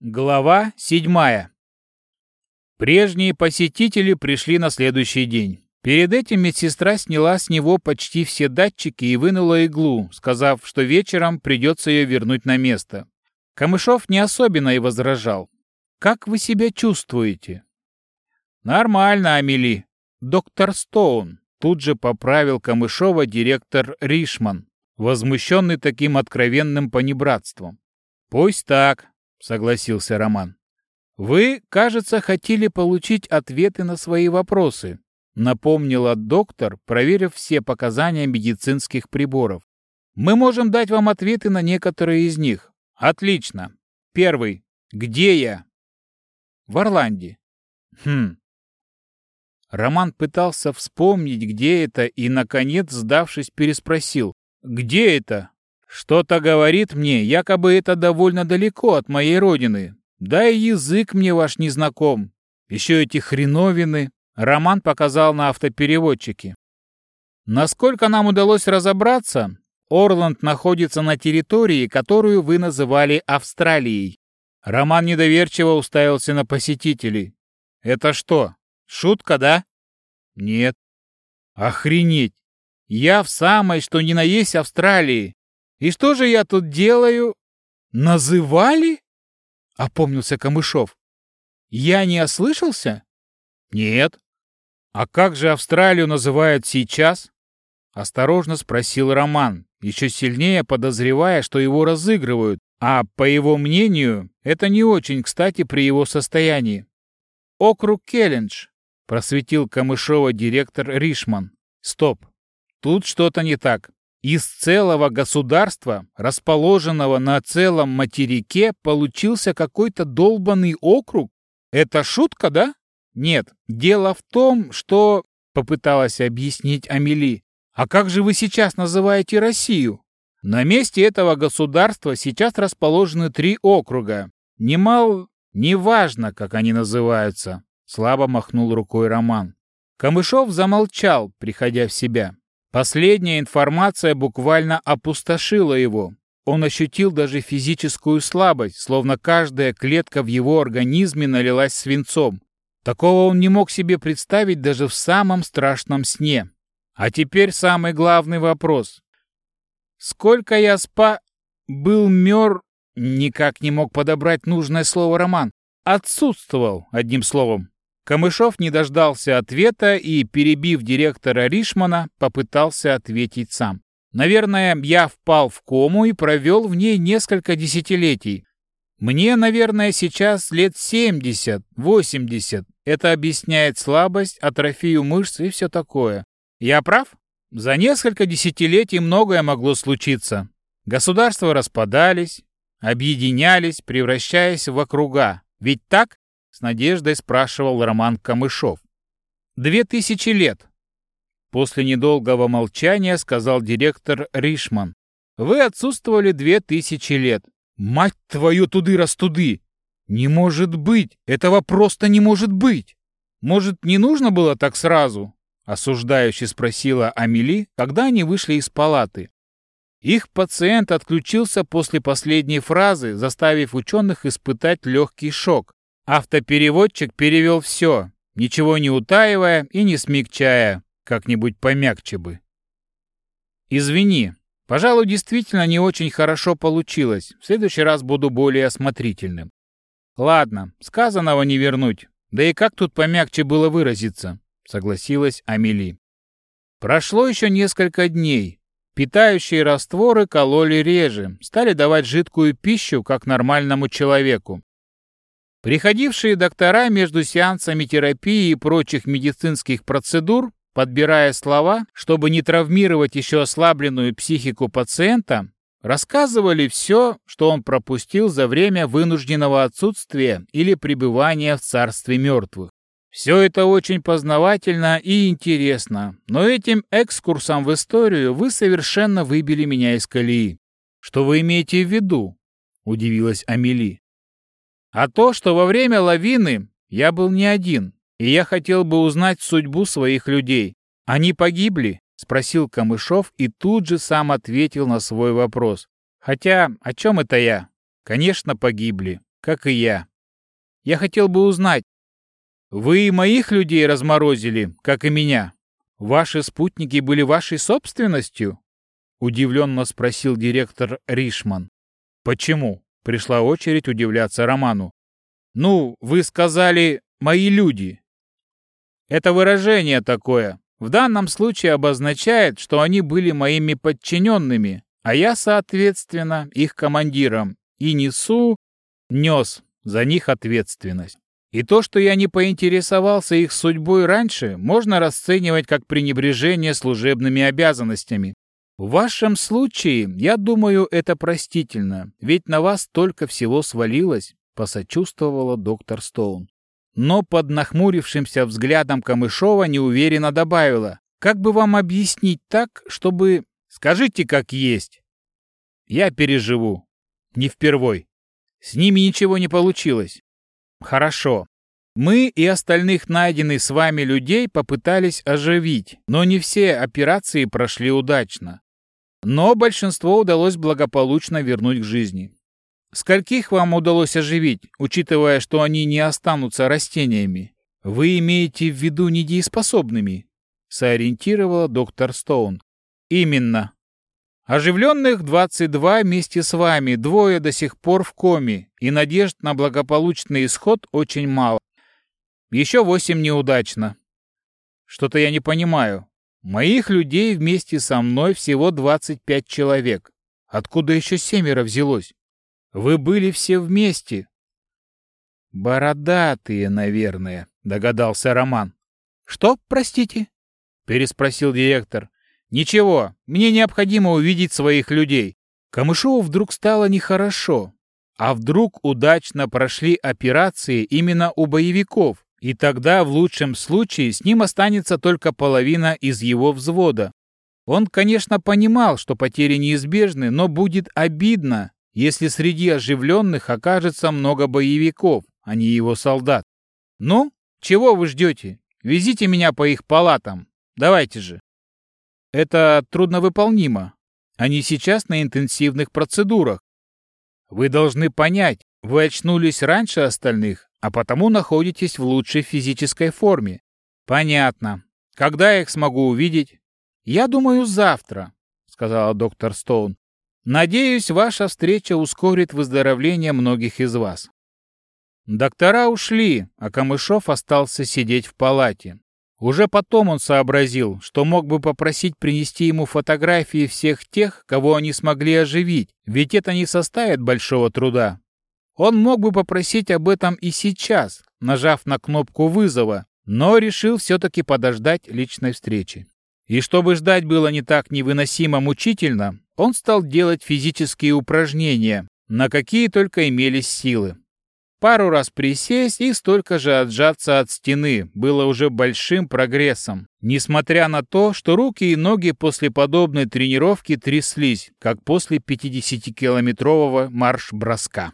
Глава седьмая. Прежние посетители пришли на следующий день. Перед этим медсестра сняла с него почти все датчики и вынула иглу, сказав, что вечером придется ее вернуть на место. Камышов не особенно и возражал. «Как вы себя чувствуете?» «Нормально, Амели. Доктор Стоун», — тут же поправил Камышова директор Ришман, возмущенный таким откровенным понебратством. «Пусть так», — согласился Роман. «Вы, кажется, хотели получить ответы на свои вопросы», — напомнила доктор, проверив все показания медицинских приборов. «Мы можем дать вам ответы на некоторые из них. Отлично. Первый. Где я?» «В Орланде». «Хм». Роман пытался вспомнить, где это, и, наконец, сдавшись, переспросил. «Где это?» «Что-то говорит мне, якобы это довольно далеко от моей родины. Да и язык мне ваш не знаком. Еще эти хреновины». Роман показал на автопереводчике. Насколько нам удалось разобраться, Орланд находится на территории, которую вы называли Австралией. Роман недоверчиво уставился на посетителей. Это что, шутка, да? Нет. Охренеть! Я в самой, что ни на есть Австралии. И что же я тут делаю? Называли? Опомнился Камышов. Я не ослышался? Нет. А как же Австралию называют сейчас? Осторожно спросил Роман, еще сильнее подозревая, что его разыгрывают, а, по его мнению, это не очень кстати при его состоянии. «Округ Келлендж», — просветил Камышова директор Ришман. «Стоп, тут что-то не так. Из целого государства, расположенного на целом материке, получился какой-то долбанный округ? Это шутка, да? Нет, дело в том, что... Попыталась объяснить Амели. А как же вы сейчас называете Россию? На месте этого государства сейчас расположены три округа. Немал... Неважно, как они называются. Слабо махнул рукой Роман. Камышов замолчал, приходя в себя. Последняя информация буквально опустошила его. Он ощутил даже физическую слабость, словно каждая клетка в его организме налилась свинцом. Такого он не мог себе представить даже в самом страшном сне. А теперь самый главный вопрос. Сколько я спа... был мер... Никак не мог подобрать нужное слово Роман. Отсутствовал, одним словом. Камышов не дождался ответа и, перебив директора Ришмана, попытался ответить сам. Наверное, я впал в кому и провел в ней несколько десятилетий. Мне, наверное, сейчас лет 70, 80. Это объясняет слабость, атрофию мышц и все такое. Я прав? За несколько десятилетий многое могло случиться. Государства распадались, объединялись, превращаясь в округа. Ведь так? С надеждой спрашивал Роман Камышов. «Две тысячи лет!» После недолгого молчания сказал директор Ришман. «Вы отсутствовали две тысячи лет. Мать твою туды-растуды! Не может быть! Этого просто не может быть! Может, не нужно было так сразу?» Осуждающе спросила Амели, когда они вышли из палаты. Их пациент отключился после последней фразы, заставив ученых испытать легкий шок. Автопереводчик перевел все, ничего не утаивая и не смягчая, как-нибудь помягче бы. «Извини, пожалуй, действительно не очень хорошо получилось. В следующий раз буду более осмотрительным. Ладно, сказанного не вернуть. Да и как тут помягче было выразиться?» — согласилась Амели. Прошло еще несколько дней. Питающие растворы кололи реже, стали давать жидкую пищу, как нормальному человеку. Приходившие доктора между сеансами терапии и прочих медицинских процедур, подбирая слова, чтобы не травмировать еще ослабленную психику пациента, рассказывали все, что он пропустил за время вынужденного отсутствия или пребывания в царстве мертвых. Все это очень познавательно и интересно, но этим экскурсом в историю вы совершенно выбили меня из колеи. Что вы имеете в виду? Удивилась Амели а то, что во время лавины я был не один, и я хотел бы узнать судьбу своих людей. Они погибли?» — спросил Камышов и тут же сам ответил на свой вопрос. «Хотя, о чем это я? Конечно, погибли. как и я. Я хотел бы узнать, вы и моих людей разморозили, как и меня. Ваши спутники были вашей собственностью? Удивленно спросил директор Ришман. Почему? Пришла очередь удивляться Роману. Ну, вы сказали «мои люди». Это выражение такое. В данном случае обозначает, что они были моими подчиненными, а я, соответственно, их командиром и несу, нес за них ответственность. И то, что я не поинтересовался их судьбой раньше, можно расценивать как пренебрежение служебными обязанностями. В вашем случае, я думаю, это простительно, ведь на вас только всего свалилось, посочувствовала доктор Стоун. Но под нахмурившимся взглядом Камышова неуверенно добавила, как бы вам объяснить так, чтобы... Скажите, как есть. Я переживу. Не впервой. С ними ничего не получилось. Хорошо. Мы и остальных найденных с вами людей попытались оживить, но не все операции прошли удачно. Но большинство удалось благополучно вернуть к жизни. Скольких вам удалось оживить, учитывая, что они не останутся растениями? Вы имеете в виду недееспособными? Сориентировала доктор Стоун. Именно. Оживленных 22 вместе с вами, двое до сих пор в коме, и надежд на благополучный исход очень мало. Еще восемь неудачно. Что-то я не понимаю. Моих людей вместе со мной всего 25 человек. Откуда еще семеро взялось? Вы были все вместе. Бородатые, наверное, догадался Роман. Что, простите? Переспросил директор. Ничего, мне необходимо увидеть своих людей. Камышову вдруг стало нехорошо. А вдруг удачно прошли операции именно у боевиков, и тогда в лучшем случае с ним останется только половина из его взвода. Он, конечно, понимал, что потери неизбежны, но будет обидно, если среди оживленных окажется много боевиков, а не его солдат. Ну, чего вы ждете? Везите меня по их палатам. Давайте же. Это трудновыполнимо. Они сейчас на интенсивных процедурах. Вы должны понять, вы очнулись раньше остальных, а потому находитесь в лучшей физической форме. Понятно. Когда я их смогу увидеть? Я думаю, завтра, сказала доктор Стоун. Надеюсь, ваша встреча ускорит выздоровление многих из вас. Доктора ушли, а Камышов остался сидеть в палате. Уже потом он сообразил, что мог бы попросить принести ему фотографии всех тех, кого они смогли оживить, ведь это не составит большого труда. Он мог бы попросить об этом и сейчас, нажав на кнопку вызова, но решил все-таки подождать личной встречи. И чтобы ждать было не так невыносимо мучительно, он стал делать физические упражнения, на какие только имелись силы. Пару раз присесть и столько же отжаться от стены было уже большим прогрессом, несмотря на то, что руки и ноги после подобной тренировки тряслись, как после 50-километрового марш-броска.